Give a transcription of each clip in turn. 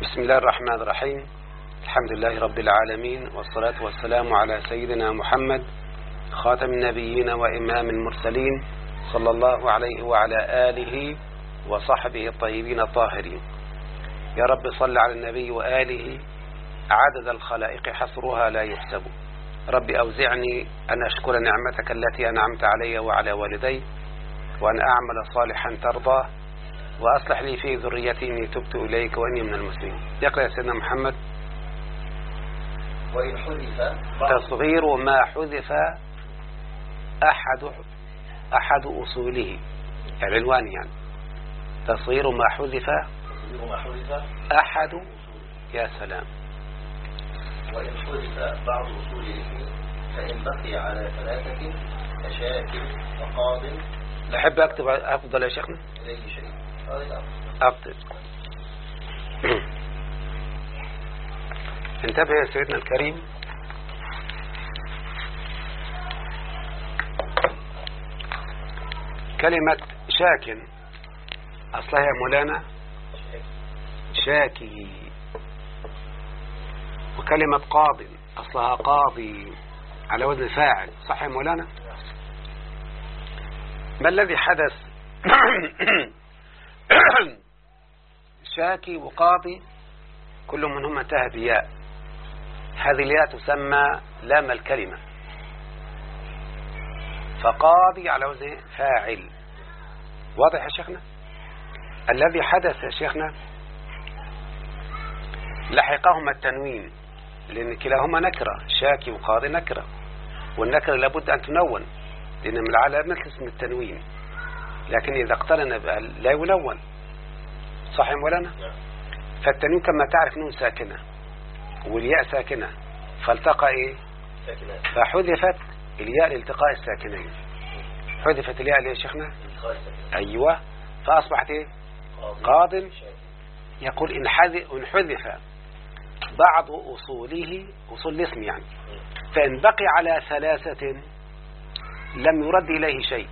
بسم الله الرحمن الرحيم. الحمد لله رب العالمين والصلاة والسلام على سيدنا محمد خاتم النبيين وإمام المرسلين صلى الله عليه وعلى آله وصحبه الطيبين الطاهرين. يا رب صل على النبي وآله. عدد الخلائق حصرها لا يحسب. رب أوزعني أن أشكر نعمتك التي أنعمت علي وعلى والدي وأن أعمل صالحا ترضاه وأصلح لي في ذريتي إني تبت إليك وإني من المسلمين. يقرأ يا سيدنا محمد. وإن حذف تصغير ما حذف أحد أحد أصوله. العنوان يعني. تصغير ما حذف أحد. يا سلام. وإن حذف بعض أصول الاسم فإن بقي على ثلاثة كشاك وقاض تحب أكتب أفضل يا شيخنا؟ إليه شيء. أفضل. انتبه يا سيدنا الكريم. كلمة شاك أصلها يا مولانا شاكي. وكلمة قاض أصلها قاضي. على وزن فاعل. صح يا مولانا؟ ما الذي حدث؟ شاكي وقاضي كل منهما انتهى بياء. هذه الياء تسمى لام الكلمة. فقاضي على وزن فاعل. واضح يا شيخنا؟ الذي حدث يا شيخنا؟ لحقهما التنوين لأن كلاهما نكرة. شاكي وقاضي نكرة. والنكرة لابد أن تنون لأن من العلامات اسم التنوين. لكن إذا اقترن بها لا ينون صح يا مولانا فالتنوين كما تعرف نون ساكنة والياء ساكنة فالتقى إيه؟ فحذفت الياء لالتقاء الساكنين. حذفت الياء ليه يا شيخنا؟ أيوة. فأصبحت إيه؟ قاضي. قاض. يقول إن إن حذف بعض أصوله أصول الاسم يعني. فإن بقي على ثلاثة لم يرد إليه شيء.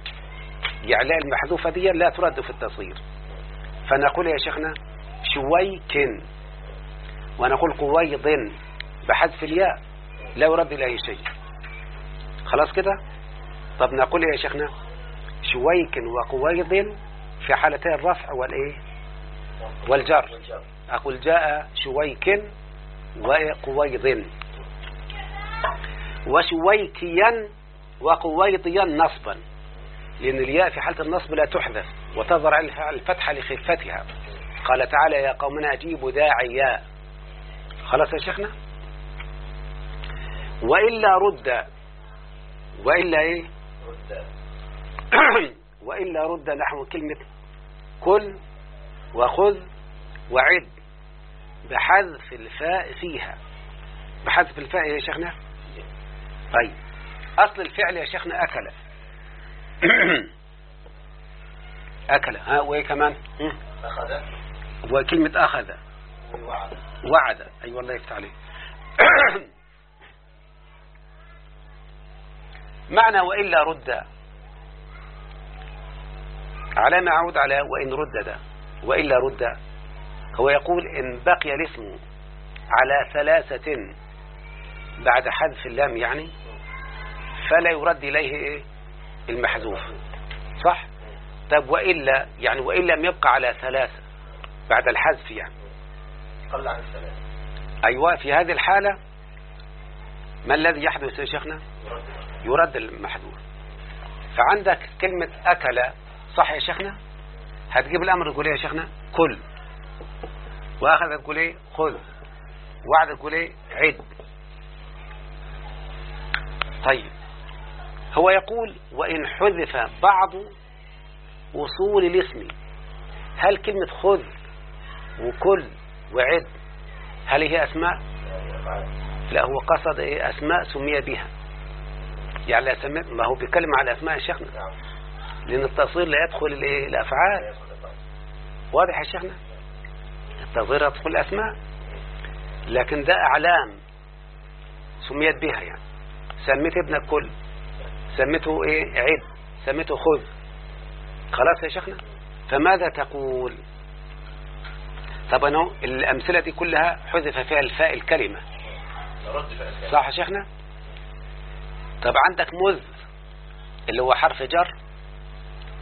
يعني المحذوفة دي لا ترد في التصغير فنقول يا شيخنا شويك ونقول قويض بحذف الياء. لا يرد إليه شيء. خلاص كده؟ طب نقول يا شيخنا شويك وقويض في حالتي الرفع والجر والجر. أقول جاء شويك وقويض وشويكيا وقويضيا نصبا. لأن الياء في حالة النصب لا تحذف وتظهر على الفتحة لخفتها. قال تعالى يا قومنا أجيبوا داعيا خلاص يا شيخنا؟ وإلا رد. وإلا إيه؟ رد وإلا رد نحو كلمة كل وخذ وعد بحذف الفاء فيها. بحذف الفاء يا شيخنا؟ طيب. أصل الفعل يا شيخنا أكل. أكل. ها وإيه كمان؟ أخذ. وكلمة أخذ. ووعد وعد. أي أيوة الله يفتح عليه معنى وإلا رد. على ما عود على وإن ردد. وإلا رد. هو يقول إن بقي الاسم على ثلاثة بعد حذف اللام يعني فلا يرد إليه إيه؟ المحذوف صح؟ طب وإلا يعني وإن لم يبقى على ثلاثة بعد الحذف يعني. قل عن الثلاث. أيوة في هذه الحالة ما الذي يحدث يا شيخنا؟ يرد يرد المحذوف. فعندك كلمة أكل صح يا شيخنا؟ هتجيب الأمر تقول إيه يا شيخنا؟ كل. وأخذ تقول إيه؟ خذ. وعد تقول إيه؟ عد. طيب. هو يقول وإن حذف بعض أصول الاسم هل كلمة خذ وكل وعد هل هي أسماء؟ لا هو قصد إيه؟ أسماء سمي بها. يعني سمي ما هو بيتكلم على أسماء شيخنا. لأن التصغير لا يدخل الأفعال واضح يا شيخنا؟ التصغير يدخل الأسماء لكن ده أعلام سميت بها يعني. سميت ابنك كل سميته إيه؟ عد سميته خذ. خلاص يا شيخنا؟ فماذا تقول؟ طب أنه الأمثلة دي كلها حذف فيها الفاء الكلمة. صح يا شيخنا؟ طب عندك مذ اللي هو حرف جر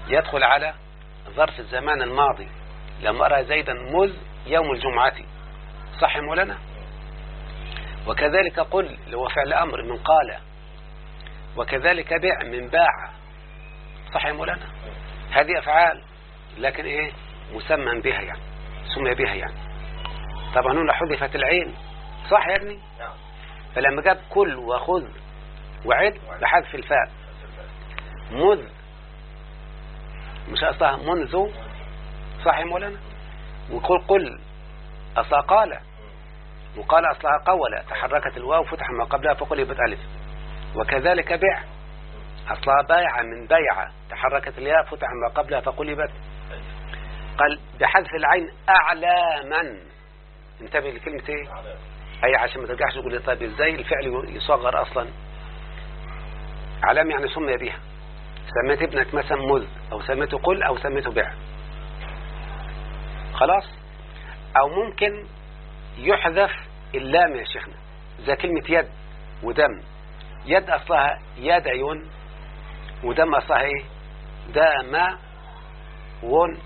يدخل على ظرف الزمان الماضي. لما أرى زيدا مذ يوم الجمعة. صح مولانا؟ وكذلك قل اللي هو فعل أمر من قال. وكذلك بع من باع. صح يا مولانا هذه أفعال لكن إيه؟ مسمى بها يعني سمي بها يعني. طبعا هنا حذفت العين. صح يا ابني؟ نعم. فلما جاب كل وخذ وعد بحذف الفاء. مذ مش أصلها منذ. صح يا مولانا؟ وقل قل أصلها قال. وقال أصلها قول تحركت الواو فتح ما قبلها فقلبت ألف. وكذلك بع أصلها بايع من بيع تحركت الياء فتح ما قبلها فقلبت. قال بحذف العين أعلاما. انتبه لكلمة إيه؟ أي عشان ما ترجعش تقول طيب إزاي الفعل يصغر أصلا. علام يعني سمي بها سميت ابنك مثلا مذ أو سميته قل أو سميته بع خلاص؟ أو ممكن يحذف اللام يا شيخنا. زي كلمة يد ودم. يد أصلها يدين ودم أصلها إيه دام ون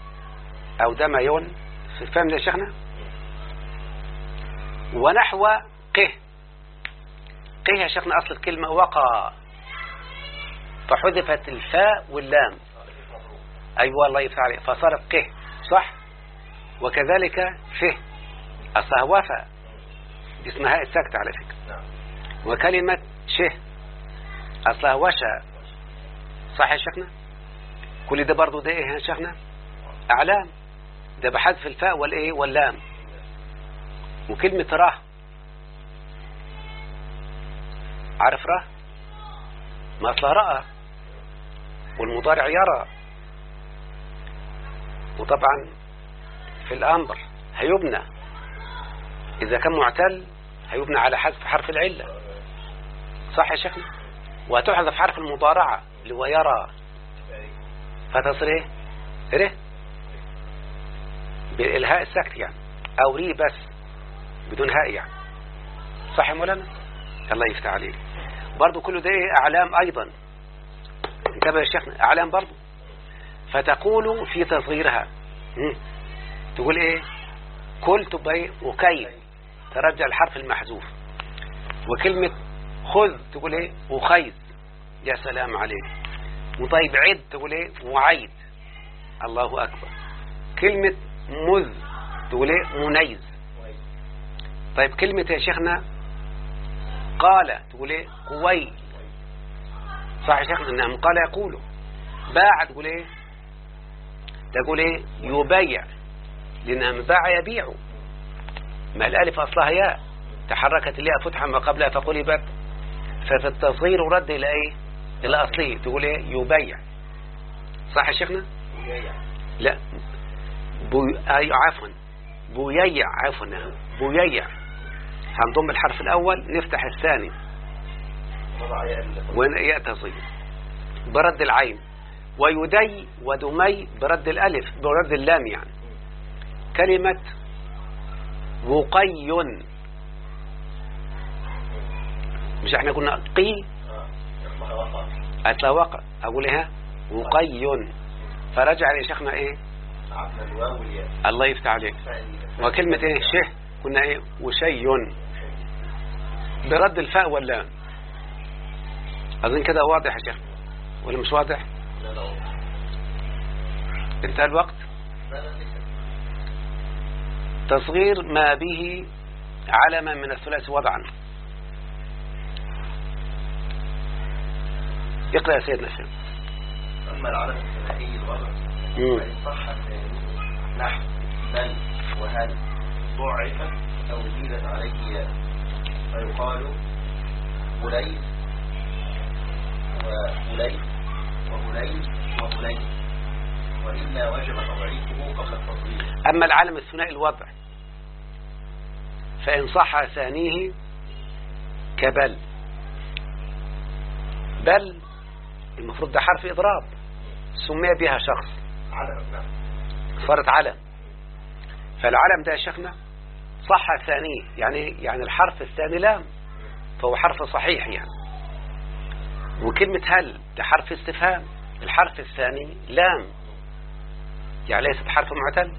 أو دميون فاهم ده يا شيخنا؟ ونحو قه. قه يا شيخنا أصل الكلمة وقع. فحذفت الفاء واللام. أيوة الله يفتح عليه فصارت قه صح؟ وكذلك فه. أصلها وفى اسمها السكت على فكرة. نعم. وكلمة شه. أصلها وشى صح يا شيخنا؟ كل ده برضو ده إيه يا شيخنا؟ أعلام. ده بحذف الفاء والإيه واللام. وكلمة راه. عارف راه؟ ما أصلها رأى. والمضارع يرى. وطبعا في الأمر هيبنى. إذا كان معتل هيبنى على حذف حرف العلة. صح يا شيخنا؟ وهتحذف حرف المضارعة اللي هو يرى. فتصير إيه ره. بالإلهاء السكت يعني. أو ري بس بدون هاء يعني. صح يا مولانا؟ الله يفتح عليك. برضو كله ده أعلام أيضا. انتبه يا شيخنا أعلام برضو. فتقول في تصغيرها. تقول إيه؟ كل تبقى إيه وكي ترجع الحرف المحذوف. وكلمة خذ تقول إيه وخيز يا سلام عليك. وطيب عد تقول إيه وعيد. الله أكبر. كلمة مذ تقول إيه منيز طيب كلمة يا شيخنا قال تقول إيه قوي. صح يا شيخنا؟ انهم قال يقولوا باع تقول إيه تقول إيه يبيع لانهم باع يبيع. ما الألف أصلها ياء. تحركت الياء فتحا ما قبلها فقلبت. ففي التصغير رد إلى إيه؟ إلى اصله تقول إيه؟ يبيع صح يا شيخنا؟ لا. بو... أي عفوا. بوييع. عفوا. بوييع. هنضم الحرف الأول. نفتح الثاني. وين ياء تصغير؟ برد العين. ويدي ودمي برد الألف. برد اللام يعني. كلمة وقي مش إحنا قلنا قي. يصبح وقع أتوقع. أقول إيه وقي. فرجع يا شيخنا إيه؟ الله يفتح عليك. وكلمة إيه؟ شه كنا إيه؟ وشي برد الفاء واللام أظن كده واضح يا شيخ. ولا مش واضح. انتهى الوقت. تصغير ما به علما من الثلاث وضعا. اقرأ يا سيدنا الشيخ أما العلم الثنائي الوضع. فإن صح ثانية نحو بل وهل ضعفت أو زيدت عليه فيقال بليس وبليس وبليس وبليس وإلا وجب تضعيفه قبل أما العلم الثنائي الوضع فإن صح ثانية كبل. بل المفروض ده حرف إضراب. سمي بها شخص. علم نعم. صارت علم. فالعلم ده يا شيخنا صح ثانية يعني يعني الحرف الثاني لام فهو حرف صحيح يعني. وكلمة هل ده حرف استفهام الحرف الثاني لام. يعني ليست حرف معتل.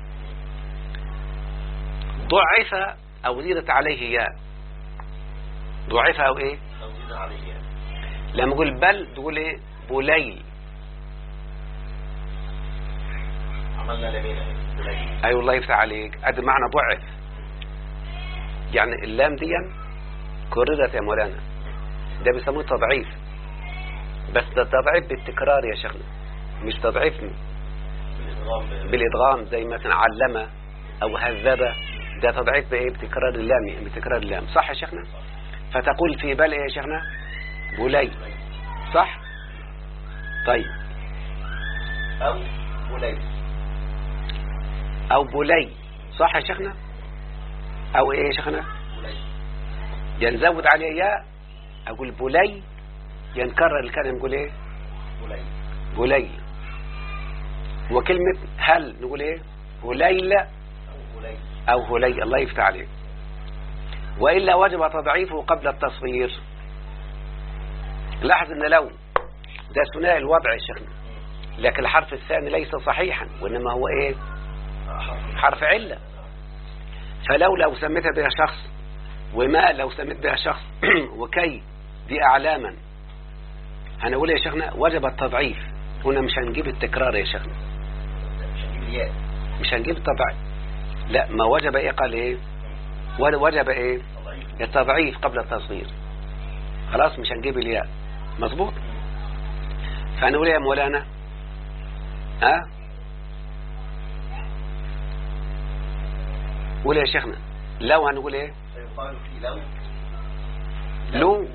ضعف أو زيدت عليه ياء. ضعف أو إيه. لما أقول بل تقول إيه؟ بليل. عملنا لمين أي والله يفتح عليك. أدي معنى ضعف يعني اللام دي كررت يا مولانا. ده بيسموه تضعيف. بس ده تضعيف بالتكرار يا شيخنا. مش تضعيف بالإدغام ب- بالإدغام زي مثلا علم أو هذب. ده تضعيف بإيه؟ بتكرار اللام يعني بتكرار اللام. صح يا شيخنا؟ فتقول في بل إيه يا شيخنا بلي صح؟ طيب. أو بليل. أو بلي صح يا شيخنا؟ أو إيه يا شيخنا؟ يعني نزود عليه ياء. أقول بلي ينكرر الكلام نقول إيه؟ بليل. بلي وكلمة هل نقول إيه؟ هليل أو بليل. أو هلي الله يفتح عليك. وإلا وجب تضعيفه قبل التصغير. لاحظ أن لو ده ثنائي الوضع يا شيخنا. لكن الحرف الثاني ليس صحيحا وإنما هو إيه؟ حرف علة. فلو لو سميت بها شخص وما لو سميت بها شخص وكي دي أعلاما هنقول يا شيخنا وجب التضعيف. هنا مش هنجيب التكرار يا شيخنا. مش هنجيب التضعيف. لا ما وجب إيه؟ قال إيه؟ وجب تضعيف التضعيف قبل التصغير. خلاص مش هنجيب الياء. مظبوط؟ فهنقول يا مولانا. ها؟ قول يا شيخنا. لو هنقول إيه؟ لو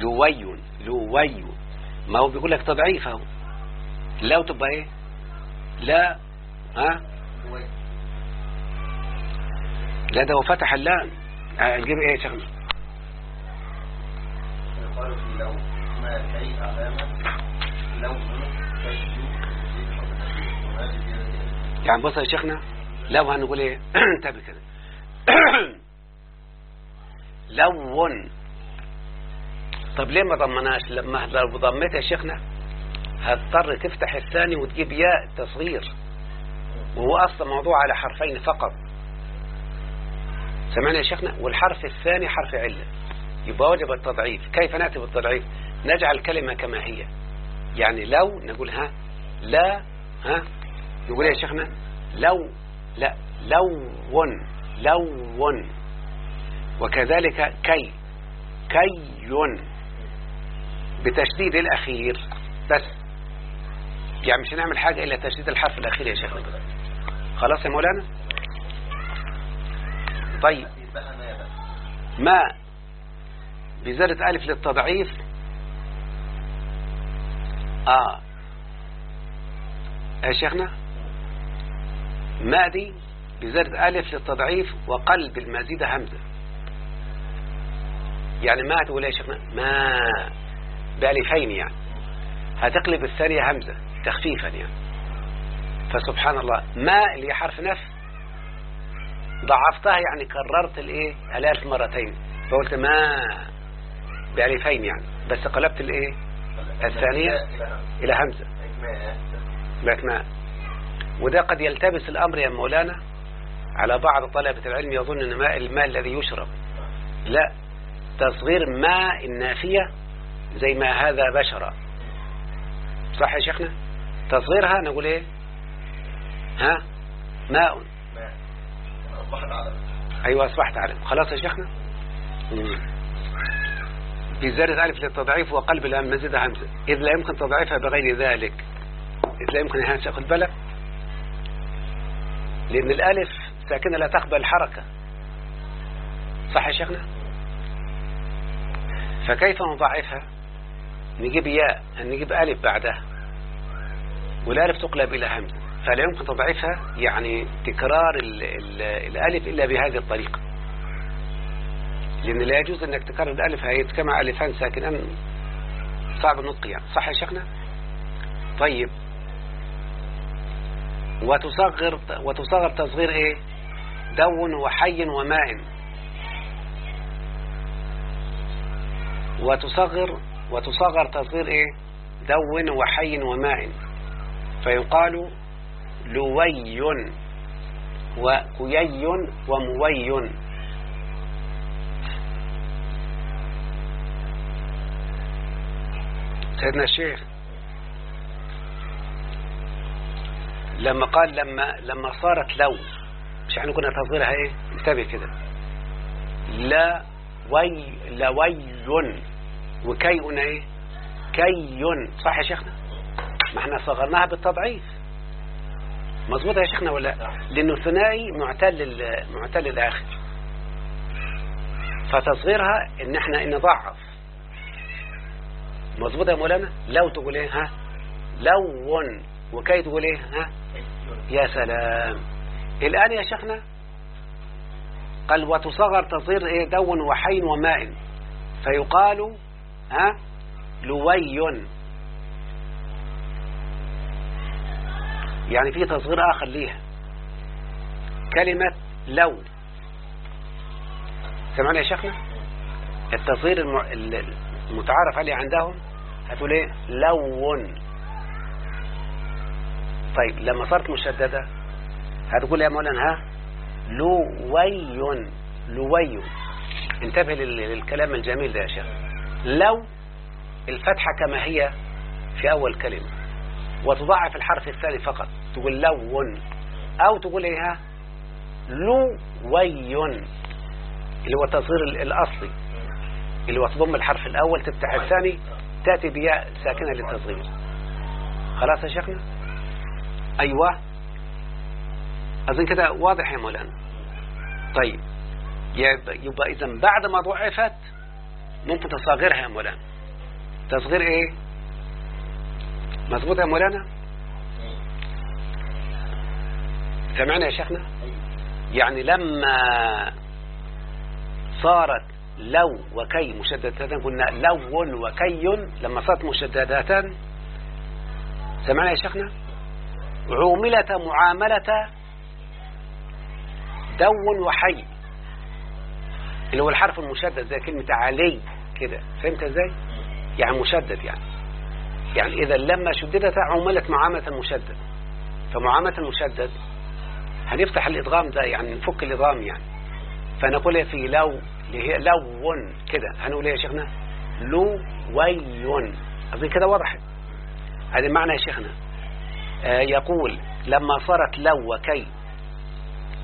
لوي لوي لوي ما هو بيقول لك تضعيف أهو. لو تبقى إيه؟ لا. ها؟ لا ده هو فتح اللام. هنجيب إيه يا شيخنا؟ يعني بص يا شيخنا لو هنقول إيه؟ انتبه كده. لون طب ليه ما ضمناش؟ لما لو ضميت يا شيخنا هتضطر تفتح الثاني وتجيب ياء تصغير. وهو أصلا موضوع على حرفين فقط. سمعنا يا شيخنا؟ والحرف الثاني حرف علة. يبقى وجب التضعيف. كيف نأتي بالتضعيف؟ نجعل الكلمة كما هي. يعني لو نقول ها لا ها نقول يا شيخنا؟ لو لا لون لون. وكذلك كي كي بتشديد الأخير بس. يعني مش هنعمل حاجة إلا تشديد الحرف الأخير يا شيخنا. خلاص يا مولانا؟ طيب. ما بزادة ألف للتضعيف آه. يا شيخنا ما دي بزادة ألف للتضعيف وقلب المزيد همزة. يعني ما تقول يا شيخنا؟ ما بألفين يعني. هتقلب الثانية همزة تخفيفا يعني. فسبحان الله. ما اللي حرف نفس؟ ضعفتها يعني كررت الإيه؟ الألف مرتين. فقلت ما بألفين يعني. بس قلبت الإيه؟ الثانية إلى همزة. إلى همزة ما بقت ما وده قد يلتبس الأمر يا مولانا على بعض طلبة العلم يظن إن ماء الماء الذي يشرب. لا تصغير ماء النافية زي ما هذا بشرة صح يا شيخنا؟ تصغيرها نقول إيه؟ ها؟ ماء. أيوة أصبحت علم خلاص يا شيخنا؟ مم. في زيادة ألف للتضعيف وقلب الأم مزيد همزة إذ لا يمكن تضعيفها بغير ذلك. إذ لا يمكن أن تأخذ بالك لأن الألف ساكنة لا تقبل حركة. صح يا شيخنا؟ فكيف نضعفها؟ نجيب ياء نجيب ألف بعدها. والألف تقلب إلى همزة. فلا يمكن تضعيفها يعني تكرار ال ال الألف إلا بهذه الطريقة. لأن لا يجوز أنك تكرر الألف هيتجمع ألفان ساكنان صعب النطق يعني. صح يا شيخنا؟ طيب. وتصغر وتصغر تصغير إيه؟ دون وحي وماء. وتصغر وتصغر تصغير إيه؟ دون وحي وماء. فيقال لوي وكيي وموي. سيدنا الشيخ. لما قال لما لما صارت لو مش إحنا كنا تصغيرها إيه؟ انتبه كده. لا وي لوي وكي إيه؟ كي صح يا شيخنا؟ ما إحنا صغرناها بالتضعيف. مظبوط يا شيخنا ولا لأنه ثنائي معتل معتل الآخر. فتصغيرها إن إحنا نضعف مظبوط يا مولانا؟ لو تقول إيه ها؟ لون وكي تقول إيه ها؟ يا سلام. الآن يا شيخنا قال وتصغر تصغير إيه دون وحين وماء. فيقال ها؟ لوي. يعني في تصغير آخر ليها. كلمة لو. سمعنا يا شيخنا؟ التصغير المتعارف عليه عندهم؟ هتقول إيه؟ لون. طيب لما صارت مشددة هتقول يا مولانا؟ ها؟ لوي لوي انتبه للكلام الجميل ده يا شيخ. لو الفتحة كما هي في أول كلمة وتضاعف الحرف الثاني فقط تقول لون. أو تقول إيه ها؟ لوي اللي هو التصغير الأصلي. اللي هو تضم الحرف الأول تفتح الثاني تأتي بياء ساكنة للتصغير. خلاص يا شيخنا؟ أيوة. أظن كده واضح يا مولانا. طيب. يبقى إذا بعد ما ضعفت ممكن تصغيرها يا مولانا. تصغير إيه؟ مظبوط يا مولانا؟ سمعنا يا شيخنا؟ يعني لما صارت لو وكي مشددتان قلنا لو وكي لما صارت مشددتان. سمعنا يا شيخنا؟ عوملة معاملة دون وحي. اللي هو الحرف المشدد زي كلمة علي كده. فهمت إزاي؟ يعني مشدد يعني. يعني إذا لما شددت عوملت معاملة المشدد فمعاملة المشدد هنفتح الإدغام ده يعني نفك الإدغام يعني. فنقول في لو اللي هي لون كده. هنقول إيه يا شيخنا؟ لو وي أظن كده وضحت هذا معنى يا شيخنا. آه يقول لما صارت لو وكي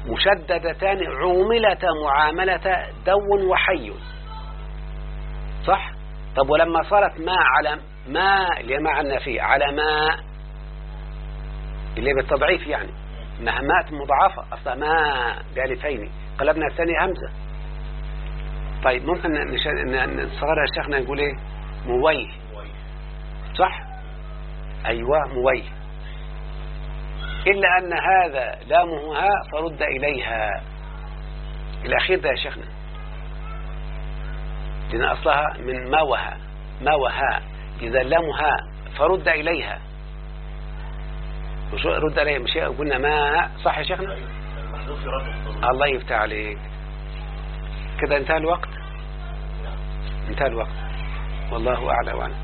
مشددتان عوملة معاملة دو وحي. صح؟ طب ولما صارت ما على ما اللي مع النفي على ما اللي بالتضعيف يعني مهمات مضاعفة. أصلا ما بألفين. قلبنا الثاني همزة. طيب ممكن نصغر يا شيخنا نقول إيه؟ مويه صح؟ أيوه مويه إلا أن هذا لامه ها فرد إليها. الأخير ده يا شيخنا. لأن أصلها من ما وها ما وها إذا لامها فرد إليها. مش رد إليها مش قلنا ما. صح يا شيخنا؟ الله يفتح عليك. كده انتهى الوقت. انتهى الوقت. والله أعلى وأعلم.